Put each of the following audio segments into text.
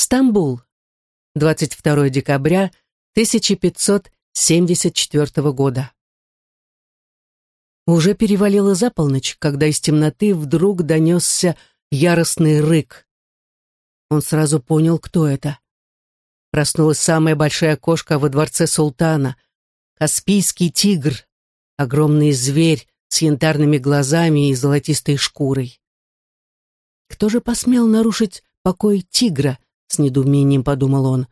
Стамбул. 22 декабря 1574 года. Уже перевалило за полночь, когда из темноты вдруг донесся яростный рык. Он сразу понял, кто это. Проснулась самая большая кошка во дворце султана, Каспийский тигр, огромный зверь с янтарными глазами и золотистой шкурой. Кто же посмел нарушить покой тигра, с недоумением подумал он.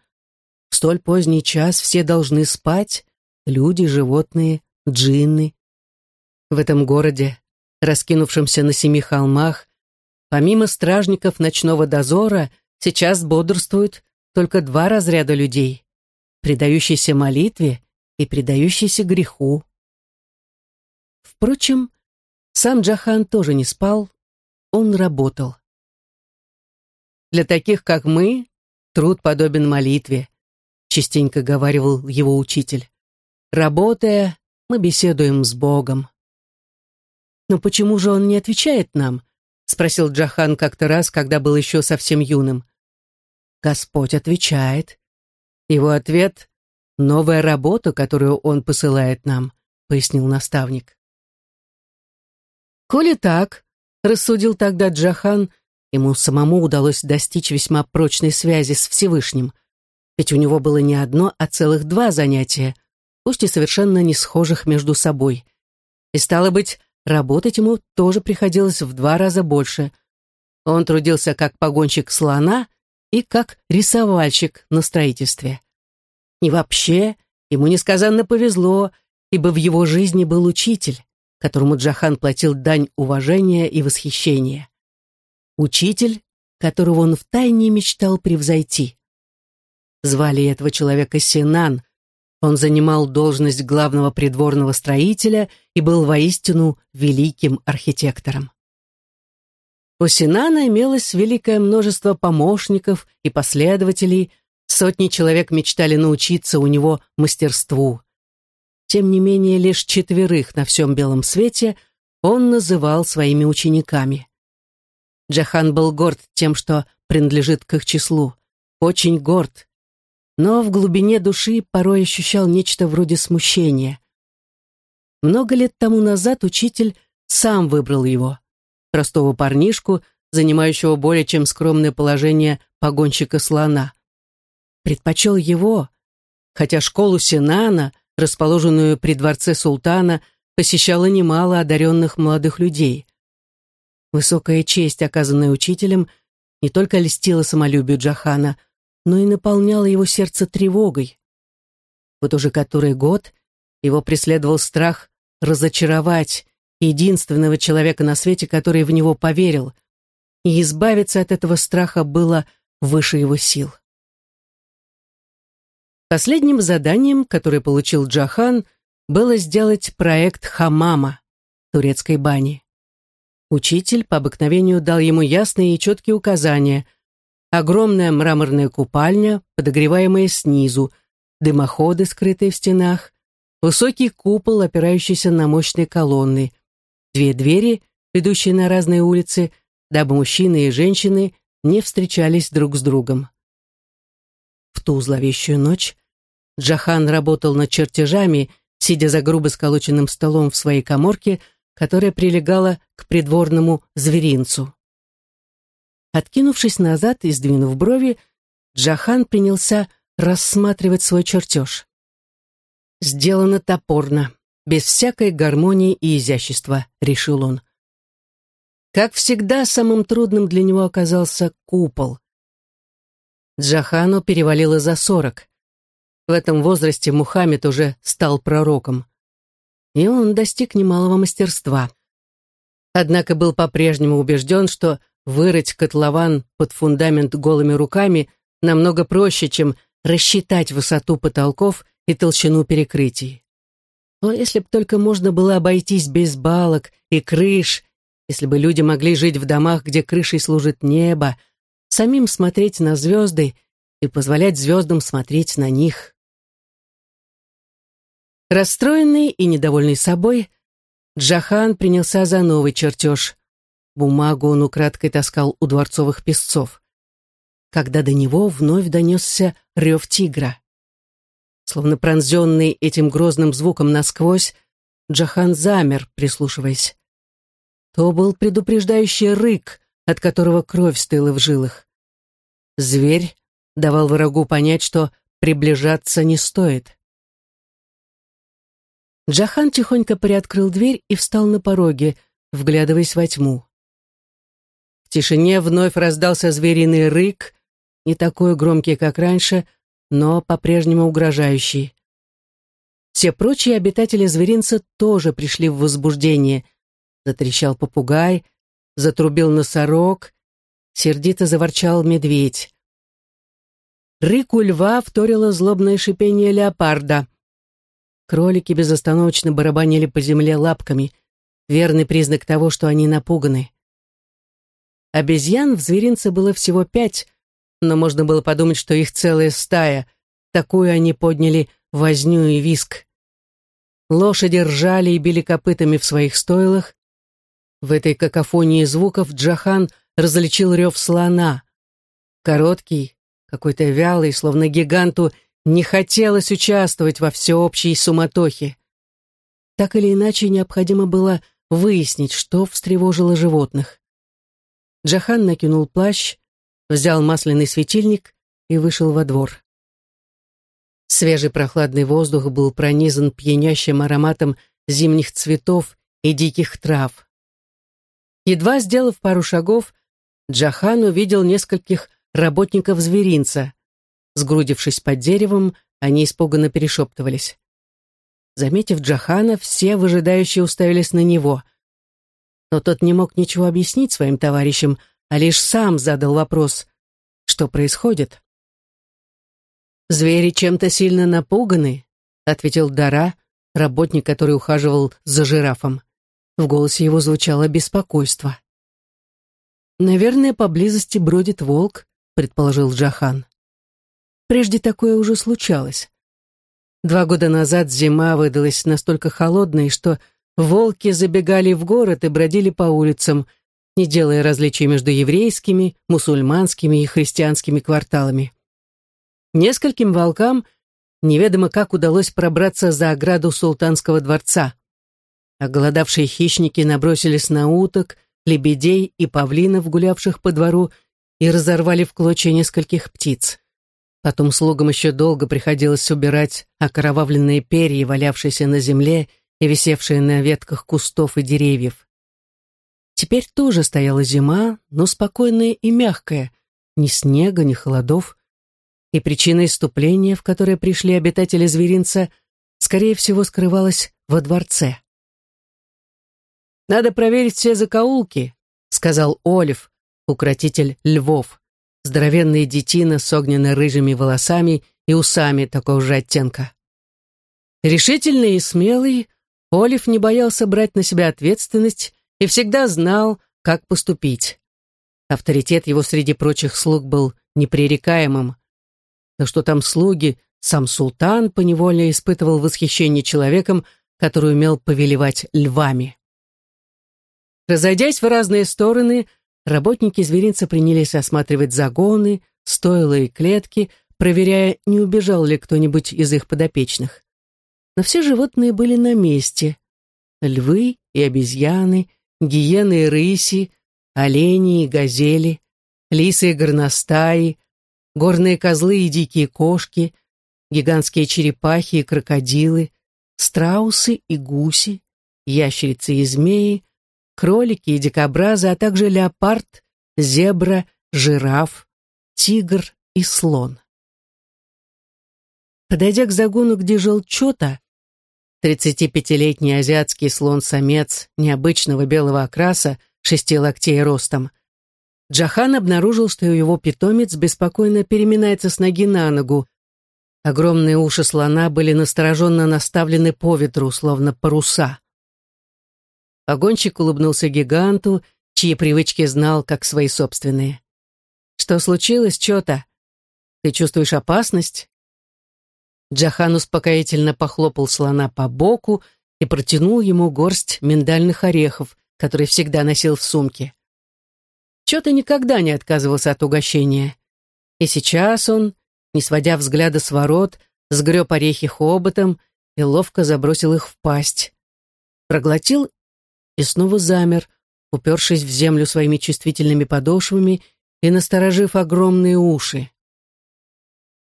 В столь поздний час все должны спать, люди, животные, джинны. В этом городе, раскинувшемся на семи холмах, помимо стражников ночного дозора, сейчас бодрствуют только два разряда людей, предающиеся молитве и предающиеся греху. Впрочем, сам Джахан тоже не спал, он работал. Для таких, как мы, труд подобен молитве, частенько говаривал его учитель. Работая, мы беседуем с Богом. «Но почему же он не отвечает нам?» — спросил Джахан как-то раз, когда был еще совсем юным. Господь отвечает. Его ответ — новая работа, которую Он посылает нам, — пояснил наставник. «Коли так», — рассудил тогда Джахан, ему самому удалось достичь весьма прочной связи с Всевышним, ведь у него было не одно, а целых два занятия, пусть и совершенно не схожих между собой. И стало быть, работать ему тоже приходилось в два раза больше. Он трудился как погонщик слона и как рисовальщик на строительстве. И вообще, ему несказанно повезло, ибо в его жизни был учитель, которому Джахан платил дань уважения и восхищения. Учитель, которого он втайне мечтал превзойти. Звали этого человека Синан, он занимал должность главного придворного строителя и был воистину великим архитектором. У Синана имелось великое множество помощников и последователей, сотни человек мечтали научиться у него мастерству. Тем не менее, лишь четверых на всем белом свете он называл своими учениками. Джахан был горд тем, что принадлежит к их числу, очень горд, но в глубине души порой ощущал нечто вроде смущения. Много лет тому назад учитель сам выбрал его простого парнишку, занимающего более чем скромное положение погонщика слона. Предпочел его, хотя школу Синана, расположенную при дворце султана, посещало немало одаренных молодых людей. Высокая честь, оказанная учителем, не только льстила самолюбию Джахана, но и наполняла его сердце тревогой. Вот уже который год его преследовал страх разочаровать единственного человека на свете, который в него поверил, и избавиться от этого страха было выше его сил. Последним заданием, которое получил Джахан, было сделать проект хамама, турецкой бани. Учитель по обыкновению дал ему ясные и четкие указания. Огромная мраморная купальня, подогреваемая снизу, дымоходы, скрытые в стенах, высокий купол, опирающийся на мощные колонны, две двери, ведущие на разные улицы, дабы мужчины и женщины не встречались друг с другом. В ту зловещую ночь Джахан работал над чертежами, сидя за грубо сколоченным столом в своей коморке, которая прилегала к придворному зверинцу. Откинувшись назад и сдвинув брови, Джахан принялся рассматривать свой чертеж. Сделано топорно без всякой гармонии и изящества», — решил он. Как всегда, самым трудным для него оказался купол. Джахану перевалило за сорок. В этом возрасте Мухаммед уже стал пророком. И он достиг немалого мастерства. Однако был по-прежнему убежден, что вырыть котлован под фундамент голыми руками намного проще, чем рассчитать высоту потолков и толщину перекрытий. Но если бы только можно было обойтись без балок и крыш, если бы люди могли жить в домах, где крышей служит небо, самим смотреть на звезды и позволять звездам смотреть на них. Расстроенный и недовольный собой, Джахан принялся за новый чертеж. Бумагу он украдкой таскал у дворцовых песцов. когда до него вновь донесся рев тигра. Словно пронзенный этим грозным звуком насквозь, Джахан замер, прислушиваясь. То был предупреждающий рык, от которого кровь стыла в жилах. Зверь давал врагу понять, что приближаться не стоит. Джахан тихонько приоткрыл дверь и встал на пороге, вглядываясь во тьму. В тишине вновь раздался звериный рык, не такой громкий, как раньше, но по-прежнему угрожающий. Все прочие обитатели зверинца тоже пришли в возбуждение. Затрещал попугай, затрубил носорог, сердито заворчал медведь. Рыку льва вторило злобное шипение леопарда. Кролики безостановочно барабанили по земле лапками, верный признак того, что они напуганы. Обезьян в зверинце было всего пять, но можно было подумать, что их целая стая. Такую они подняли возню и виск. Лошади ржали и били копытами в своих стойлах. В этой какофонии звуков Джахан различил рев слона. Короткий, какой-то вялый, словно гиганту, не хотелось участвовать во всеобщей суматохе. Так или иначе, необходимо было выяснить, что встревожило животных. Джахан накинул плащ, взял масляный светильник и вышел во двор. Свежий прохладный воздух был пронизан пьянящим ароматом зимних цветов и диких трав. Едва сделав пару шагов, Джахан увидел нескольких работников зверинца. Сгрудившись под деревом, они испуганно перешептывались. Заметив Джахана, все выжидающие уставились на него. Но тот не мог ничего объяснить своим товарищам, а лишь сам задал вопрос, что происходит. «Звери чем-то сильно напуганы», — ответил Дара, работник, который ухаживал за жирафом. В голосе его звучало беспокойство. «Наверное, поблизости бродит волк», — предположил Джахан. Прежде такое уже случалось. Два года назад зима выдалась настолько холодной, что волки забегали в город и бродили по улицам, не делая различий между еврейскими, мусульманскими и христианскими кварталами. Нескольким волкам неведомо как удалось пробраться за ограду султанского дворца. Оголодавшие хищники набросились на уток, лебедей и павлинов, гулявших по двору, и разорвали в клочья нескольких птиц. Потом слугам еще долго приходилось убирать окровавленные перья, валявшиеся на земле и висевшие на ветках кустов и деревьев. Теперь тоже стояла зима, но спокойная и мягкая, ни снега, ни холодов и причина иступления, в которое пришли обитатели зверинца, скорее всего, скрывалась во дворце. «Надо проверить все закоулки», — сказал Олив, укротитель львов, здоровенный детина с огненно-рыжими волосами и усами такого же оттенка. Решительный и смелый, Олив не боялся брать на себя ответственность и всегда знал, как поступить. Авторитет его среди прочих слуг был непререкаемым, да что там слуги, сам султан поневоле испытывал восхищение человеком, который умел повелевать львами. Разойдясь в разные стороны, работники зверинца принялись осматривать загоны, стойла и клетки, проверяя, не убежал ли кто-нибудь из их подопечных. Но все животные были на месте. Львы и обезьяны, гиены и рыси, олени и газели, лисы и горностаи, горные козлы и дикие кошки, гигантские черепахи и крокодилы, страусы и гуси, ящерицы и змеи, кролики и дикобразы, а также леопард, зебра, жираф, тигр и слон. Подойдя к загону, где жил Чота, 35-летний азиатский слон-самец необычного белого окраса, шести локтей ростом, Джахан обнаружил, что его питомец беспокойно переминается с ноги на ногу. Огромные уши слона были настороженно наставлены по ветру, словно паруса. Погонщик улыбнулся гиганту, чьи привычки знал, как свои собственные. «Что случилось, Чота? Ты чувствуешь опасность?» Джахан успокоительно похлопал слона по боку и протянул ему горсть миндальных орехов, которые всегда носил в сумке. Чё-то никогда не отказывался от угощения. И сейчас он, не сводя взгляда с ворот, сгреб орехи хоботом и ловко забросил их в пасть. Проглотил и снова замер, упершись в землю своими чувствительными подошвами и насторожив огромные уши.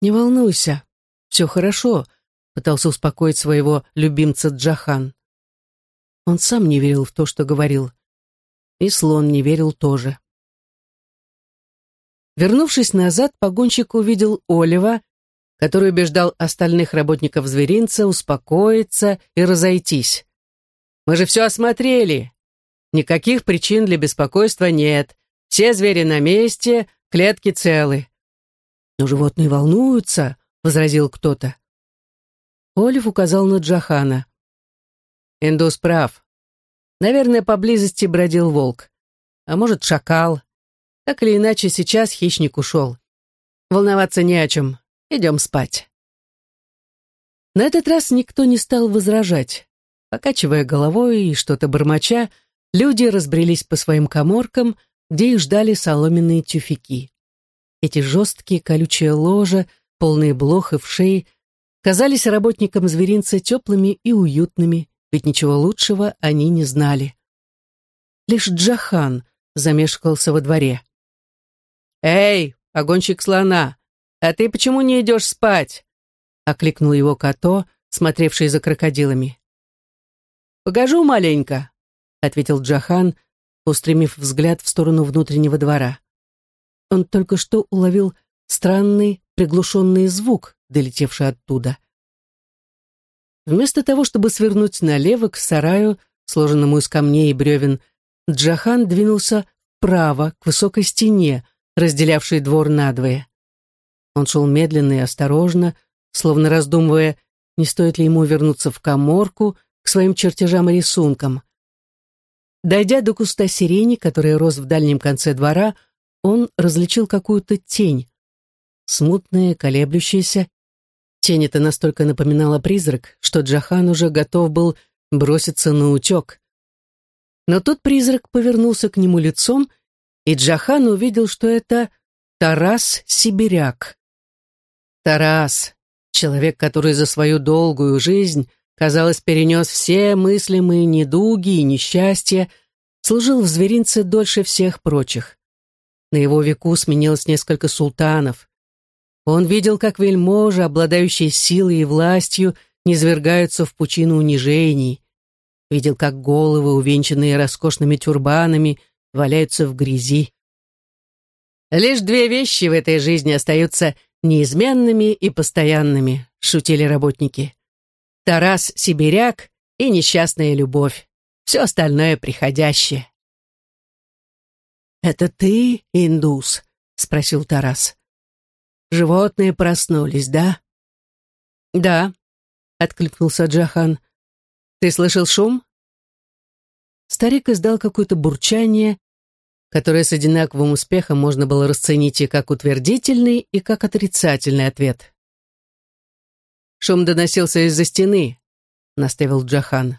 «Не волнуйся, все хорошо», — пытался успокоить своего любимца Джахан. Он сам не верил в то, что говорил. И слон не верил тоже. Вернувшись назад, погонщик увидел Олива, который убеждал остальных работников зверинца успокоиться и разойтись. «Мы же все осмотрели. Никаких причин для беспокойства нет. Все звери на месте, клетки целы». «Но животные волнуются», — возразил кто-то. Олив указал на Джахана. «Индус прав. Наверное, поблизости бродил волк. А может, шакал. Так или иначе, сейчас хищник ушел. Волноваться не о чем. Идем спать. На этот раз никто не стал возражать. Покачивая головой и что-то бормоча, люди разбрелись по своим коморкам, где их ждали соломенные тюфяки. Эти жесткие колючие ложа, полные блох и вшей, казались работникам зверинца теплыми и уютными, ведь ничего лучшего они не знали. Лишь Джахан замешкался во дворе. «Эй, погонщик слона, а ты почему не идешь спать?» — окликнул его Като, смотревший за крокодилами. «Покажу маленько», — ответил Джахан, устремив взгляд в сторону внутреннего двора. Он только что уловил странный приглушенный звук, долетевший оттуда. Вместо того, чтобы свернуть налево к сараю, сложенному из камней и бревен, Джахан двинулся вправо, к высокой стене, разделявшей двор надвое. Он шел медленно и осторожно, словно раздумывая, не стоит ли ему вернуться в коморку к своим чертежам и рисункам. Дойдя до куста сирени, который рос в дальнем конце двора, он различил какую-то тень. Смутная, колеблющаяся. Тень эта настолько напоминала призрак, что Джахан уже готов был броситься на утек. Но тут призрак повернулся к нему лицом и Джахан увидел, что это Тарас Сибиряк. Тарас, человек, который за свою долгую жизнь, казалось, перенес все мыслимые недуги и несчастья, служил в зверинце дольше всех прочих. На его веку сменилось несколько султанов. Он видел, как вельможи, обладающие силой и властью, низвергаются в пучину унижений. Видел, как головы, увенчанные роскошными тюрбанами, валяются в грязи. Лишь две вещи в этой жизни остаются неизменными и постоянными, шутили работники. Тарас Сибиряк и несчастная любовь. Все остальное приходящее. «Это ты, индус?» — спросил Тарас. «Животные проснулись, да?» «Да», — откликнулся Джахан. «Ты слышал шум?» Старик издал какое-то бурчание, которое с одинаковым успехом можно было расценить и как утвердительный, и как отрицательный ответ. «Шум доносился из-за стены», — наставил Джахан.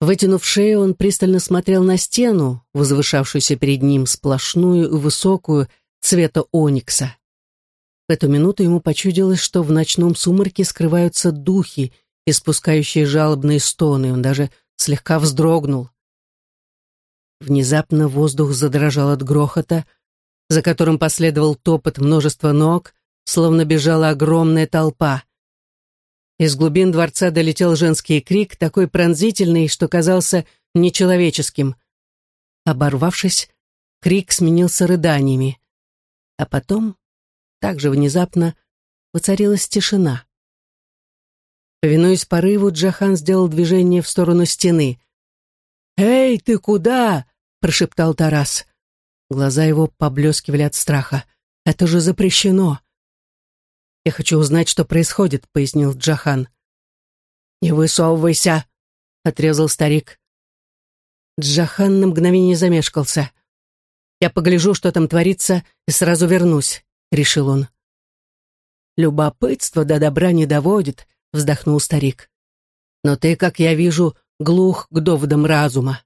Вытянув шею, он пристально смотрел на стену, возвышавшуюся перед ним сплошную и высокую, цвета оникса. В эту минуту ему почудилось, что в ночном сумраке скрываются духи, испускающие жалобные стоны. Он даже слегка вздрогнул. Внезапно воздух задрожал от грохота, за которым последовал топот множества ног, словно бежала огромная толпа. Из глубин дворца долетел женский крик, такой пронзительный, что казался нечеловеческим. Оборвавшись, крик сменился рыданиями. А потом, также внезапно, воцарилась тишина. Повинуясь порыву, Джахан сделал движение в сторону стены. «Эй, ты куда?» прошептал Тарас. Глаза его поблескивали от страха. «Это же запрещено!» «Я хочу узнать, что происходит», — пояснил Джахан. «Не высовывайся!» — отрезал старик. Джахан на мгновение замешкался. «Я погляжу, что там творится, и сразу вернусь», — решил он. «Любопытство до добра не доводит», — вздохнул старик. «Но ты, как я вижу, глух к доводам разума.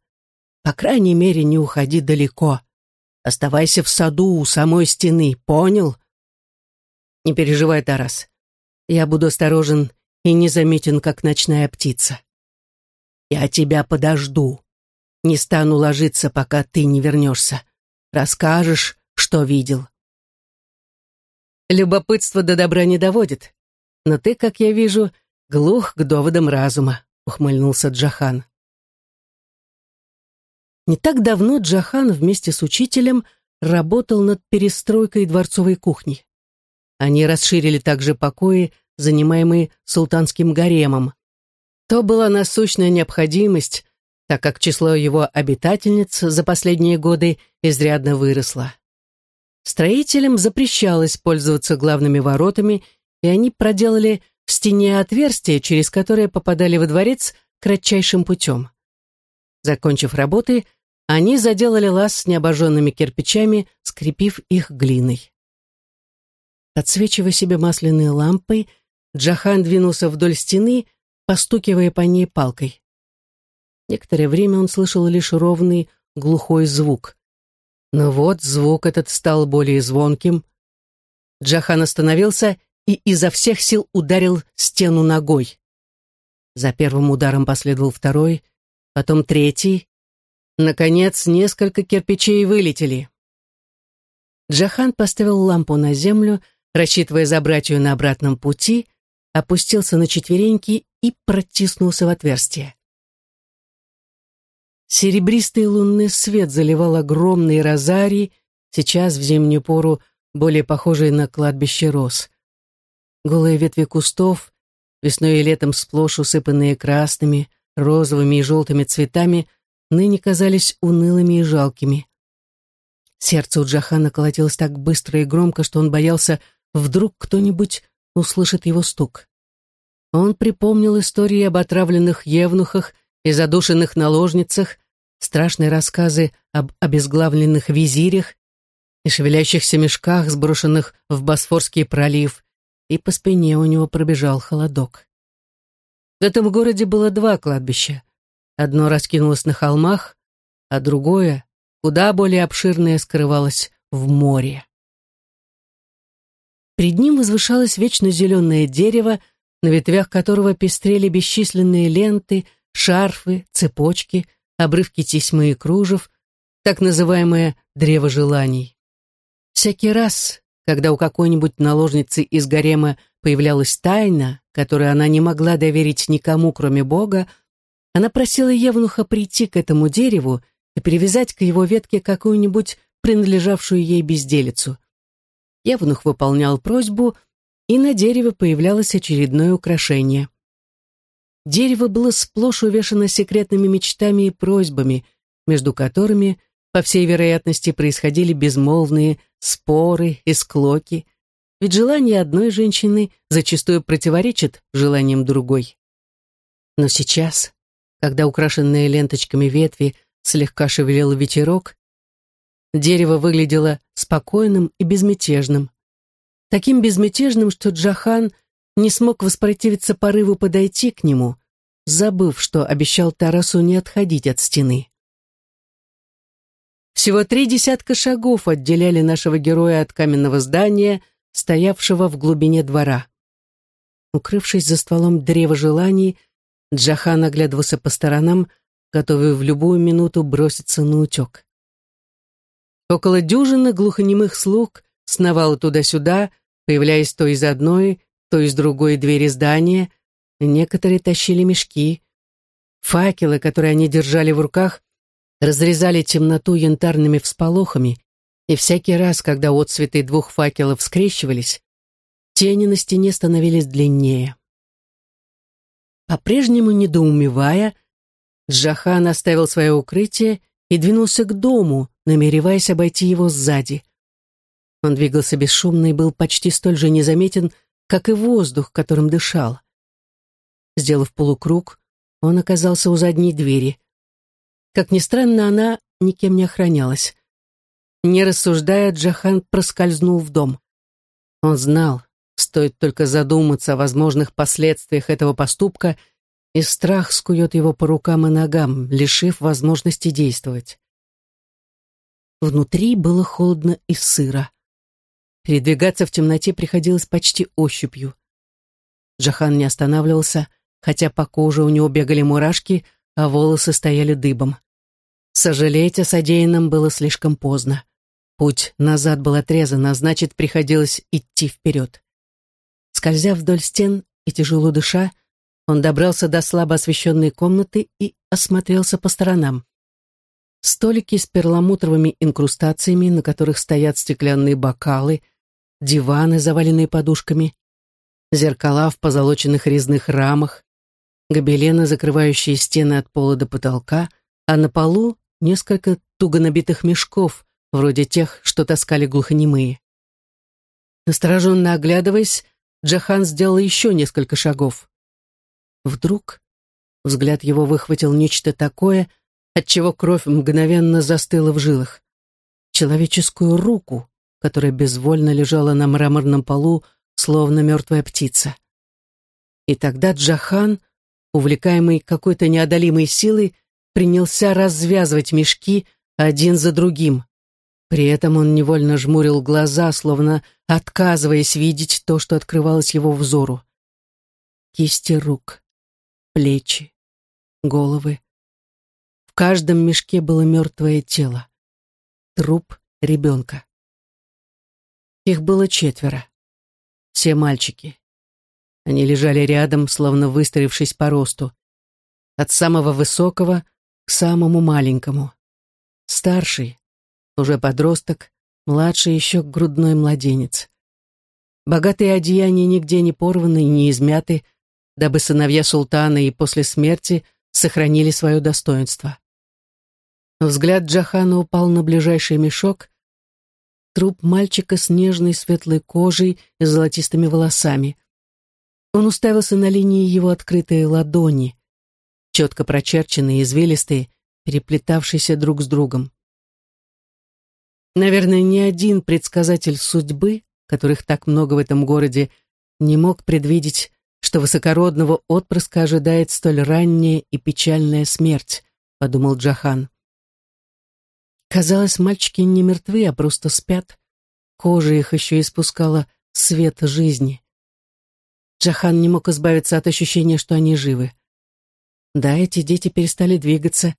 По крайней мере, не уходи далеко. Оставайся в саду у самой стены, понял? Не переживай, Тарас. Я буду осторожен и незаметен, как ночная птица. Я тебя подожду. Не стану ложиться, пока ты не вернешься. Расскажешь, что видел. Любопытство до добра не доводит. Но ты, как я вижу, глух к доводам разума, ухмыльнулся Джахан. Не так давно Джахан вместе с учителем работал над перестройкой дворцовой кухни. Они расширили также покои, занимаемые султанским гаремом. То была насущная необходимость, так как число его обитательниц за последние годы изрядно выросло. Строителям запрещалось пользоваться главными воротами, и они проделали в стене отверстие, через которое попадали во дворец кратчайшим путем. Закончив работы, они заделали лаз с необожженными кирпичами, скрепив их глиной. Подсвечивая себе масляной лампой, Джахан двинулся вдоль стены, постукивая по ней палкой. Некоторое время он слышал лишь ровный, глухой звук. Но вот звук этот стал более звонким. Джахан остановился и изо всех сил ударил стену ногой. За первым ударом последовал второй, потом третий. Наконец, несколько кирпичей вылетели. Джахан поставил лампу на землю, рассчитывая забрать ее на обратном пути, опустился на четвереньки и протиснулся в отверстие. Серебристый лунный свет заливал огромные розарии, сейчас в зимнюю пору более похожие на кладбище роз. Голые ветви кустов, весной и летом сплошь усыпанные красными, розовыми и желтыми цветами, ныне казались унылыми и жалкими. Сердце у Джахана колотилось так быстро и громко, что он боялся, вдруг кто-нибудь услышит его стук. Он припомнил истории об отравленных евнухах и задушенных наложницах, страшные рассказы об обезглавленных визирях и шевелящихся мешках, сброшенных в Босфорский пролив, и по спине у него пробежал холодок. В этом городе было два кладбища. Одно раскинулось на холмах, а другое, куда более обширное, скрывалось в море. Перед ним возвышалось вечно зеленое дерево, на ветвях которого пестрели бесчисленные ленты, шарфы, цепочки, обрывки тесьмы и кружев, так называемое «древо желаний». Всякий раз, когда у какой-нибудь наложницы из гарема появлялась тайна, которую она не могла доверить никому, кроме Бога, она просила Евнуха прийти к этому дереву и привязать к его ветке какую-нибудь принадлежавшую ей безделицу. Евнух выполнял просьбу, и на дереве появлялось очередное украшение. Дерево было сплошь увешано секретными мечтами и просьбами, между которыми, по всей вероятности, происходили безмолвные споры и склоки, ведь желание одной женщины зачастую противоречит желаниям другой. Но сейчас, когда украшенные ленточками ветви слегка шевелил ветерок, дерево выглядело спокойным и безмятежным. Таким безмятежным, что Джахан не смог воспротивиться порыву подойти к нему, забыв, что обещал Тарасу не отходить от стены. Всего три десятка шагов отделяли нашего героя от каменного здания, стоявшего в глубине двора. Укрывшись за стволом древа желаний, Джахан оглядывался по сторонам, готовый в любую минуту броситься на утек. Около дюжины глухонемых слуг сновало туда-сюда, появляясь то из одной, то из другой двери здания, некоторые тащили мешки. Факелы, которые они держали в руках, разрезали темноту янтарными всполохами, и всякий раз, когда отцветы двух факелов скрещивались, тени на стене становились длиннее. По-прежнему недоумевая, Джахан оставил свое укрытие и двинулся к дому, намереваясь обойти его сзади. Он двигался бесшумно и был почти столь же незаметен, как и воздух, которым дышал. Сделав полукруг, он оказался у задней двери. Как ни странно, она никем не охранялась. Не рассуждая, Джахан проскользнул в дом. Он знал, стоит только задуматься о возможных последствиях этого поступка, и страх скует его по рукам и ногам, лишив возможности действовать. Внутри было холодно и сыро. Передвигаться в темноте приходилось почти ощупью. Джахан не останавливался, хотя по коже у него бегали мурашки, а волосы стояли дыбом. Сожалеть о содеянном было слишком поздно. Путь назад был отрезан, а значит, приходилось идти вперед. Скользя вдоль стен и тяжело дыша, он добрался до слабо освещенной комнаты и осмотрелся по сторонам. Столики с перламутровыми инкрустациями, на которых стоят стеклянные бокалы, диваны, заваленные подушками, зеркала в позолоченных резных рамах, гобелены, закрывающие стены от пола до потолка, а на полу несколько туго набитых мешков, вроде тех, что таскали глухонемые. Настороженно оглядываясь, Джахан сделал еще несколько шагов. Вдруг взгляд его выхватил нечто такое, отчего кровь мгновенно застыла в жилах. Человеческую руку, которая безвольно лежала на мраморном полу, словно мертвая птица. И тогда Джахан, увлекаемый какой-то неодолимой силой, принялся развязывать мешки один за другим. При этом он невольно жмурил глаза, словно отказываясь видеть то, что открывалось его взору. Кисти рук, плечи, головы, в каждом мешке было мертвое тело. Труп ребенка. Их было четверо. Все мальчики. Они лежали рядом, словно выстроившись по росту. От самого высокого к самому маленькому. Старший, уже подросток, младший еще грудной младенец. Богатые одеяния нигде не порваны и не измяты, дабы сыновья султана и после смерти сохранили свое достоинство. Взгляд Джахана упал на ближайший мешок. Труп мальчика с нежной светлой кожей и золотистыми волосами. Он уставился на линии его открытой ладони, четко прочерченные, извилистые, переплетавшиеся друг с другом. Наверное, ни один предсказатель судьбы, которых так много в этом городе, не мог предвидеть, что высокородного отпрыска ожидает столь ранняя и печальная смерть, подумал Джахан. Казалось, мальчики не мертвы, а просто спят. Кожа их еще испускала свет жизни. Джахан не мог избавиться от ощущения, что они живы. Да, эти дети перестали двигаться,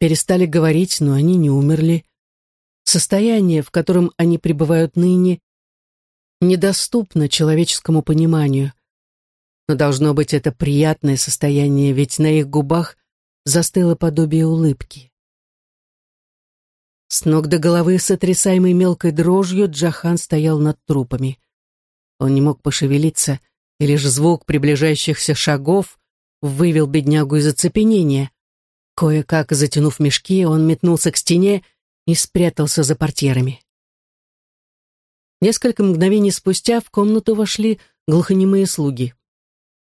перестали говорить, но они не умерли. Состояние, в котором они пребывают ныне, недоступно человеческому пониманию. Но должно быть это приятное состояние, ведь на их губах застыло подобие улыбки. С ног до головы, сотрясаемый мелкой дрожью, Джахан стоял над трупами. Он не мог пошевелиться, и лишь звук приближающихся шагов вывел беднягу из оцепенения. Кое-как затянув мешки, он метнулся к стене и спрятался за портьерами. Несколько мгновений спустя в комнату вошли глухонемые слуги.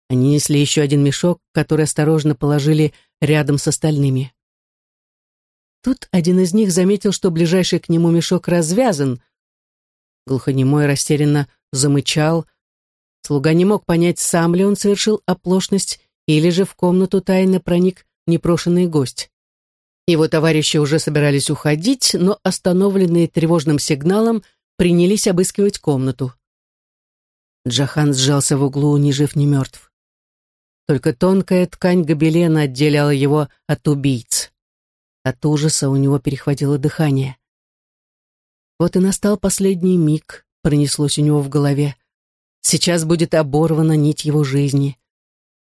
Они несли еще один мешок, который осторожно положили рядом с остальными. Тут один из них заметил, что ближайший к нему мешок развязан. Глухонемой растерянно замычал. Слуга не мог понять, сам ли он совершил оплошность, или же в комнату тайно проник непрошенный гость. Его товарищи уже собирались уходить, но, остановленные тревожным сигналом, принялись обыскивать комнату. Джахан сжался в углу, ни жив, ни мертв. Только тонкая ткань гобелена отделяла его от убийц. От ужаса у него перехватило дыхание. Вот и настал последний миг, пронеслось у него в голове. Сейчас будет оборвана нить его жизни.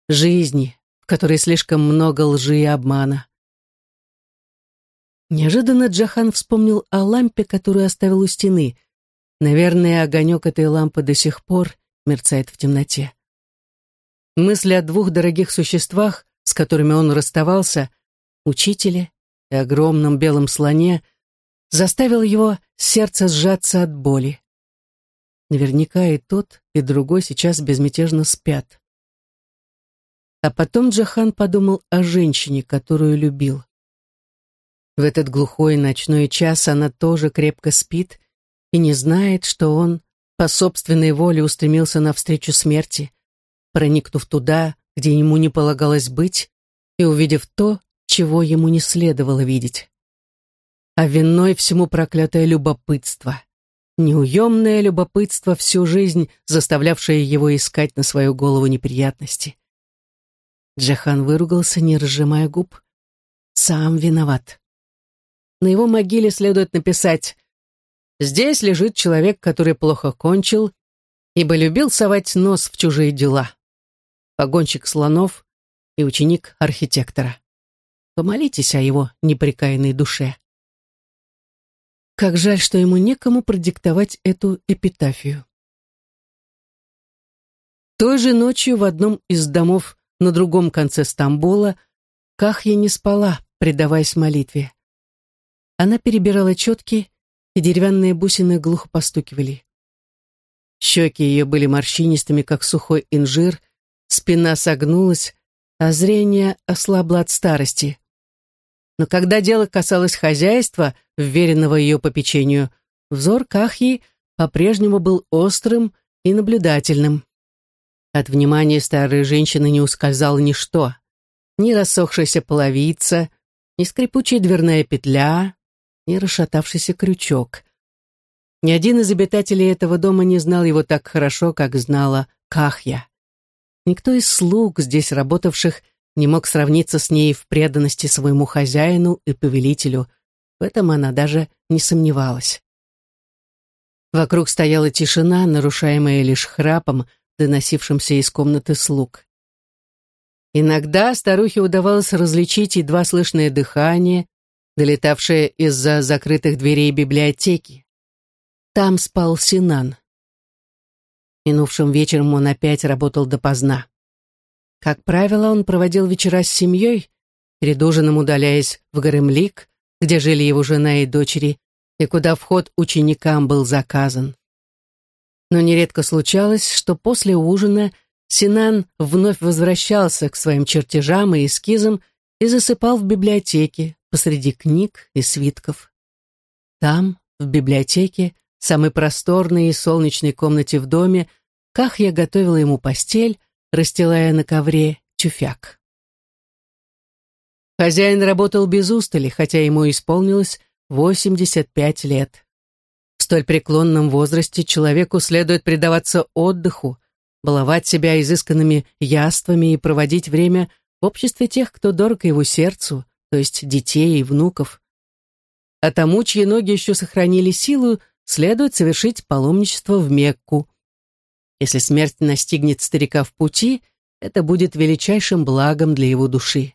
Жизни, в которой слишком много лжи и обмана. Неожиданно Джахан вспомнил о лампе, которую оставил у стены. Наверное, огонек этой лампы до сих пор мерцает в темноте. Мысли о двух дорогих существах, с которыми он расставался, учителе и огромном белом слоне, заставил его сердце сжаться от боли. Наверняка и тот, и другой сейчас безмятежно спят. А потом Джахан подумал о женщине, которую любил. В этот глухой ночной час она тоже крепко спит и не знает, что он по собственной воле устремился навстречу смерти, проникнув туда, где ему не полагалось быть, и увидев то, чего ему не следовало видеть. а виной всему проклятое любопытство. Неуемное любопытство всю жизнь, заставлявшее его искать на свою голову неприятности. Джахан выругался, не разжимая губ. Сам виноват. На его могиле следует написать «Здесь лежит человек, который плохо кончил, ибо любил совать нос в чужие дела. Погонщик слонов и ученик архитектора. Помолитесь о его непрекаянной душе». Как жаль, что ему некому продиктовать эту эпитафию. Той же ночью в одном из домов на другом конце Стамбула Кахья не спала, предаваясь молитве. Она перебирала четки, и деревянные бусины глухо постукивали. Щеки ее были морщинистыми, как сухой инжир, спина согнулась, а зрение ослабло от старости. Но когда дело касалось хозяйства, вверенного ее попечению, взор Кахьи по-прежнему был острым и наблюдательным. От внимания старой женщины не ускользало ничто. Ни рассохшаяся половица, ни скрипучая дверная петля, ни расшатавшийся крючок. Ни один из обитателей этого дома не знал его так хорошо, как знала Кахья. Никто из слуг, здесь работавших, не мог сравниться с ней в преданности своему хозяину и повелителю. В этом она даже не сомневалась. Вокруг стояла тишина, нарушаемая лишь храпом, доносившимся из комнаты слуг. Иногда старухе удавалось различить едва слышное дыхание, долетавшее из-за закрытых дверей библиотеки. Там спал Синан. Минувшим вечером он опять работал допоздна. Как правило, он проводил вечера с семьей, перед ужином удаляясь в Гаремлик, где жили его жена и дочери, и куда вход ученикам был заказан. Но нередко случалось, что после ужина Синан вновь возвращался к своим чертежам и эскизам и засыпал в библиотеке посреди книг и свитков. Там, в библиотеке, самой просторной и солнечной комнате в доме, Кахья готовила ему постель, расстилая на ковре тюфяк. Хозяин работал без устали, хотя ему исполнилось 85 лет. В столь преклонном возрасте человеку следует предаваться отдыху, баловать себя изысканными яствами и проводить время в обществе тех, кто дорог его сердцу, то есть детей и внуков. А тому, чьи ноги еще сохранили силу, следует совершить паломничество в Мекку. Если смерть настигнет старика в пути, это будет величайшим благом для его души.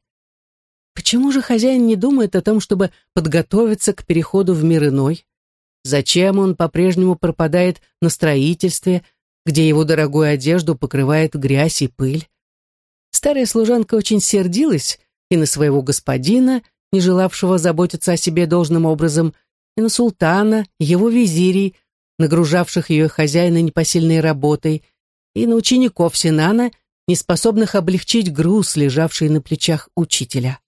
Почему же хозяин не думает о том, чтобы подготовиться к переходу в мир иной? Зачем он по-прежнему пропадает на строительстве, где его дорогую одежду покрывает грязь и пыль? Старая служанка очень сердилась и на своего господина, не желавшего заботиться о себе должным образом, и на султана, его визирей, нагружавших ее хозяина непосильной работой, и на учеников Синана, не способных облегчить груз, лежавший на плечах учителя.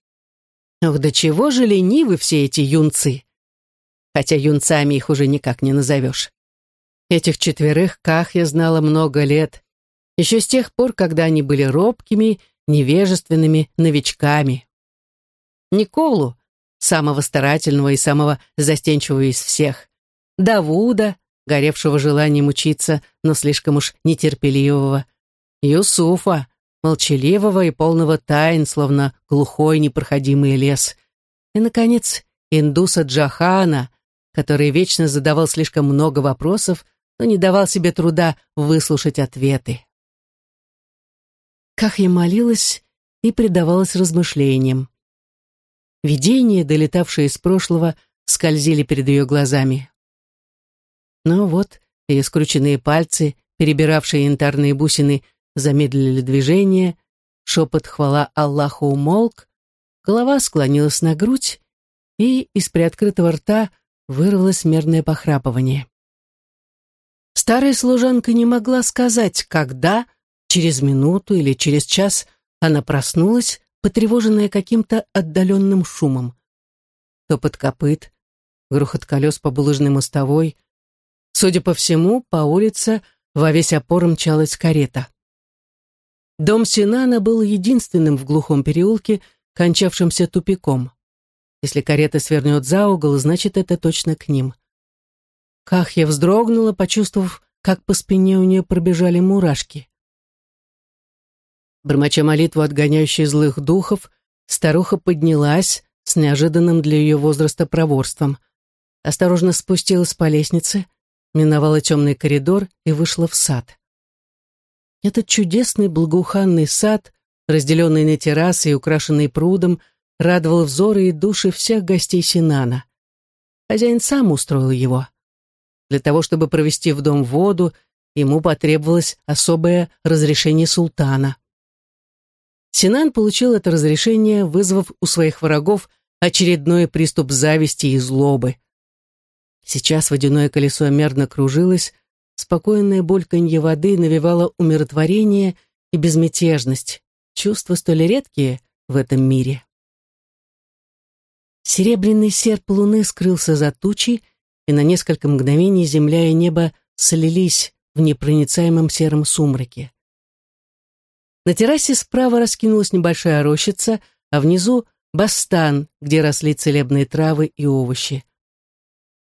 Ох, до чего же ленивы все эти юнцы! Хотя юнцами их уже никак не назовешь. Этих четверых Ках я знала много лет, еще с тех пор, когда они были робкими, невежественными новичками. Николу, самого старательного и самого застенчивого из всех, Давуда, горевшего желанием учиться, но слишком уж нетерпеливого, Юсуфа, молчаливого и полного тайн, словно глухой непроходимый лес, и, наконец, индуса Джахана, который вечно задавал слишком много вопросов, но не давал себе труда выслушать ответы. Как я молилась и предавалась размышлениям. Видения, долетавшие из прошлого, скользили перед ее глазами. Но вот ее скрученные пальцы, перебиравшие янтарные бусины, замедлили движение, шепот хвала Аллаху умолк, голова склонилась на грудь, и из приоткрытого рта вырвалось мерное похрапывание. Старая служанка не могла сказать, когда, через минуту или через час, она проснулась, потревоженная каким-то отдаленным шумом. Топот копыт, грохот колес по булыжной мостовой — Судя по всему, по улице во весь опор мчалась карета. Дом Синана был единственным в глухом переулке, кончавшимся тупиком. Если карета свернет за угол, значит, это точно к ним. Кахья вздрогнула, почувствовав, как по спине у нее пробежали мурашки. Бормоча молитву, отгоняющей злых духов, старуха поднялась с неожиданным для ее возраста проворством. Осторожно спустилась по лестнице, миновала темный коридор и вышла в сад. Этот чудесный благоуханный сад, разделенный на террасы и украшенный прудом, радовал взоры и души всех гостей Синана. Хозяин сам устроил его. Для того, чтобы провести в дом воду, ему потребовалось особое разрешение султана. Синан получил это разрешение, вызвав у своих врагов очередной приступ зависти и злобы. Сейчас водяное колесо мерно кружилось, спокойное бульканье воды навевало умиротворение и безмятежность, чувства столь редкие в этом мире. Серебряный серп луны скрылся за тучей, и на несколько мгновений земля и небо слились в непроницаемом сером сумраке. На террасе справа раскинулась небольшая рощица, а внизу — бастан, где росли целебные травы и овощи.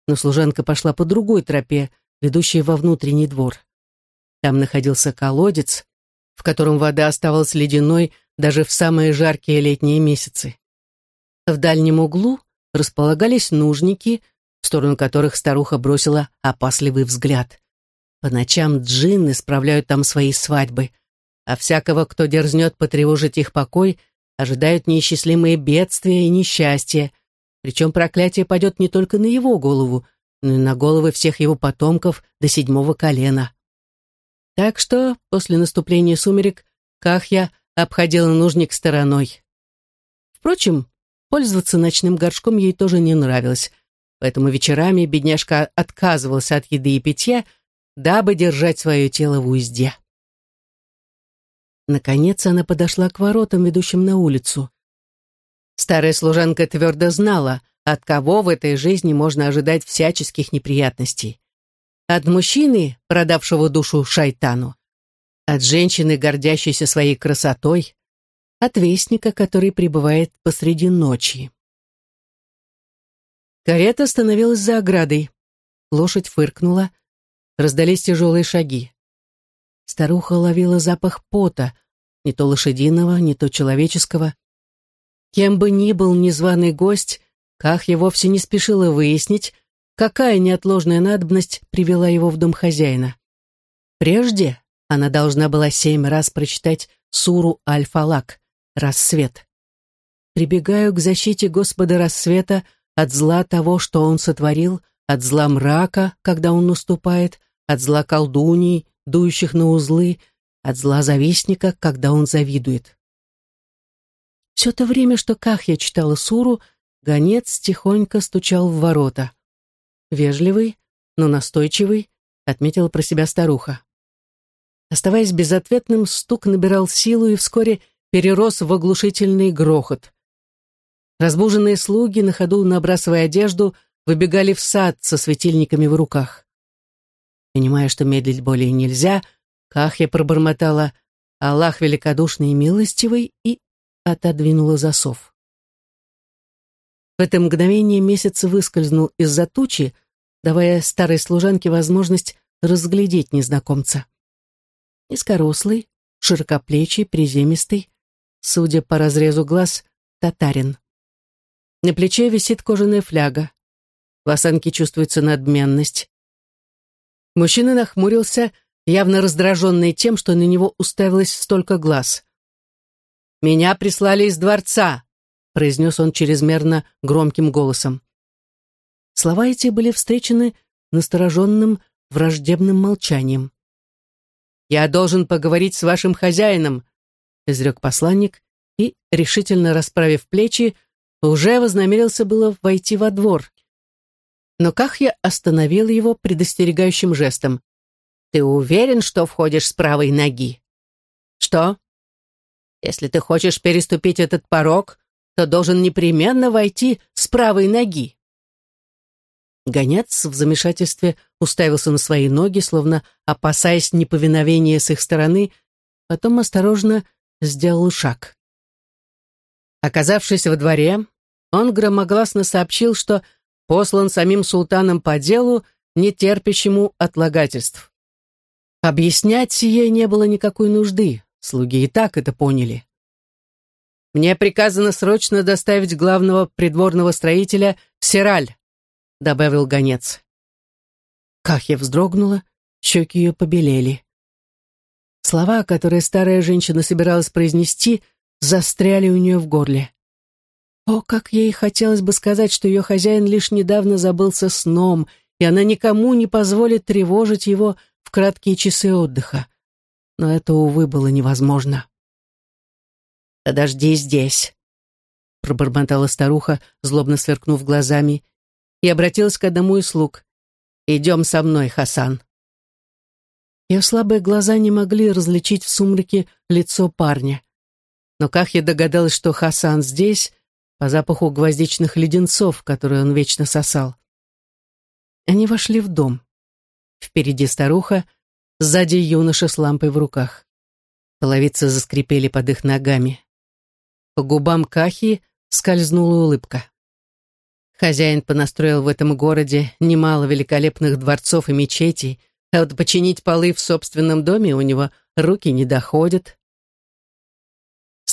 Но служанка пошла по другой тропе, ведущей во внутренний двор. Там находился колодец, в котором вода оставалась ледяной даже в самые жаркие летние месяцы. В дальнем углу располагались нужники, в сторону которых старуха бросила опасливый взгляд. По ночам джинны справляют там свои свадьбы, а всякого, кто дерзнет потревожить их покой, ожидают неисчислимые бедствия и несчастья, причем проклятие падет не только на его голову, но и на головы всех его потомков до седьмого колена. Так что после наступления сумерек Кахья обходила нужник стороной. Впрочем, пользоваться ночным горшком ей тоже не нравилось, поэтому вечерами бедняжка отказывалась от еды и питья, дабы держать свое тело в узде. Наконец она подошла к воротам, ведущим на улицу. Старая служанка твердо знала, от кого в этой жизни можно ожидать всяческих неприятностей. От мужчины, продавшего душу шайтану, от женщины, гордящейся своей красотой, от вестника, который прибывает посреди ночи. Карета остановилась за оградой. Лошадь фыркнула. Раздались тяжелые шаги. Старуха ловила запах пота, не то лошадиного, не то человеческого. Кем бы ни был незваный гость, Кахья вовсе не спешила выяснить, какая неотложная надобность привела его в дом хозяина. Прежде она должна была семь раз прочитать суру Аль-Фалак, рассвет. Прибегаю к защите Господа рассвета от зла того, что он сотворил, от зла мрака, когда он наступает, от зла колдуний, дующих на узлы, от зла завистника, когда он завидует. Все то время, что Кахья читала суру, гонец тихонько стучал в ворота. Вежливый, но настойчивый, отметила про себя старуха. Оставаясь безответным, стук набирал силу и вскоре перерос в оглушительный грохот. Разбуженные слуги, на ходу набрасывая одежду, выбегали в сад со светильниками в руках. Понимая, что медлить более нельзя, Кахья пробормотала «Аллах великодушный и милостивый» и отодвинула засов. В это мгновение месяц выскользнул из-за тучи, давая старой служанке возможность разглядеть незнакомца. Низкорослый, широкоплечий, приземистый, судя по разрезу глаз, татарин. На плече висит кожаная фляга. В осанке чувствуется надменность. Мужчина нахмурился, явно раздраженный тем, что на него уставилось столько глаз. «Меня прислали из дворца», — произнес он чрезмерно громким голосом. Слова эти были встречены настороженным, враждебным молчанием. «Я должен поговорить с вашим хозяином», — изрек посланник и, решительно расправив плечи, уже вознамерился было войти во двор. Но Кахья остановил его предостерегающим жестом. Ты уверен, что входишь с правой ноги? Что? Если ты хочешь переступить этот порог, то должен непременно войти с правой ноги. Гонец в замешательстве уставился на свои ноги, словно опасаясь неповиновения с их стороны, потом осторожно сделал шаг. Оказавшись во дворе, он громогласно сообщил, что послан самим султаном по делу, не терпящему отлагательств. Объяснять сие не было никакой нужды, слуги и так это поняли. «Мне приказано срочно доставить главного придворного строителя в Сираль», добавил гонец. Кахья вздрогнула, щеки ее побелели. Слова, которые старая женщина собиралась произнести, застряли у нее в горле. О, как ей хотелось бы сказать, что ее хозяин лишь недавно забылся сном, и она никому не позволит тревожить его в краткие часы отдыха. Но это, увы, было невозможно. «Подожди здесь», — пробормотала старуха, злобно сверкнув глазами, и обратилась к одному из слуг. «Идем со мной, Хасан». Ее слабые глаза не могли различить в сумраке лицо парня. Но Кахья догадалась, что Хасан здесь, по запаху гвоздичных леденцов, которые он вечно сосал. Они вошли в дом. Впереди старуха, сзади юноша с лампой в руках. Половицы заскрипели под их ногами. По губам Кахи скользнула улыбка. Хозяин понастроил в этом городе немало великолепных дворцов и мечетей, а вот починить полы в собственном доме у него руки не доходят.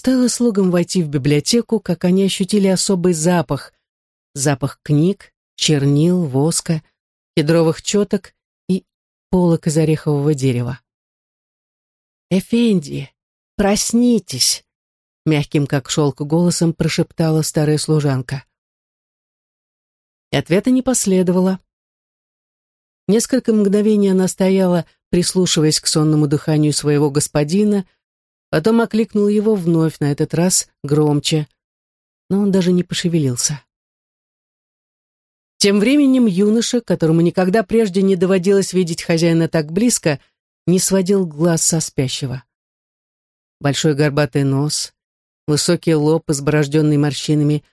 Стоило слугам войти в библиотеку, как они ощутили особый запах. Запах книг, чернил, воска, кедровых четок и полок из орехового дерева. «Эфенди, проснитесь!» Мягким, как шелк, голосом прошептала старая служанка. И ответа не последовало. Несколько мгновений она стояла, прислушиваясь к сонному дыханию своего господина, потом окликнула его вновь, на этот раз громче, но он даже не пошевелился. Тем временем юноша, которому никогда прежде не доводилось видеть хозяина так близко, не сводил глаз со спящего. Большой горбатый нос, высокий лоб, изборожденный морщинами,